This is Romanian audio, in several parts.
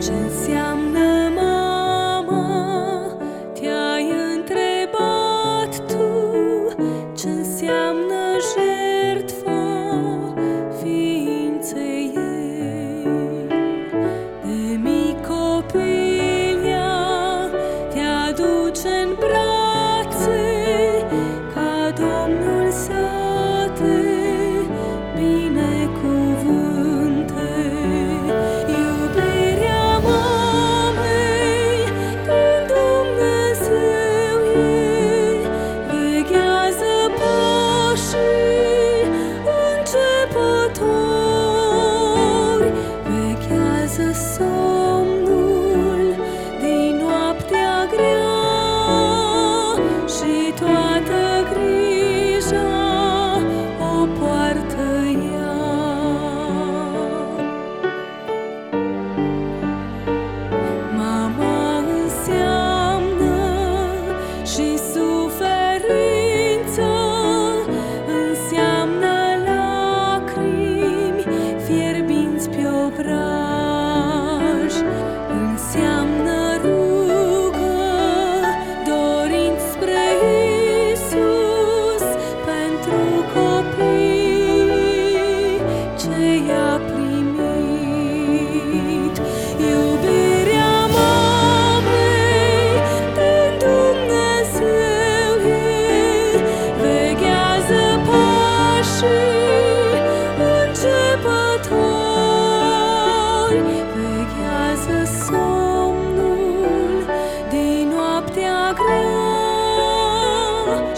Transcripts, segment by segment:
ce înseamnă mama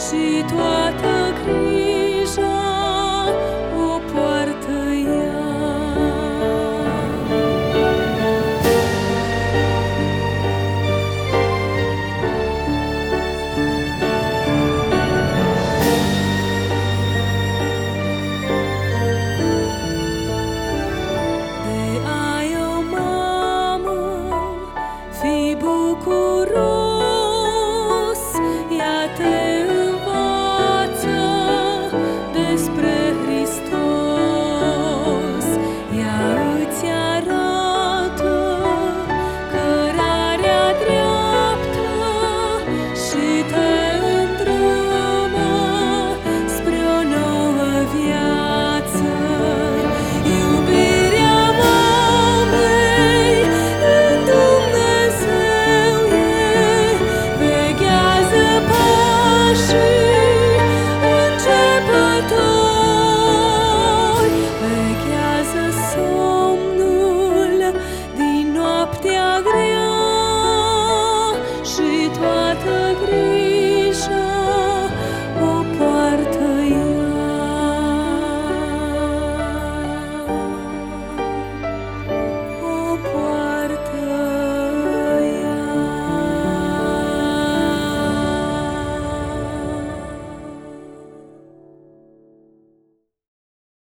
și toată grija o poartă ea. De ai mamă, fi bucuros.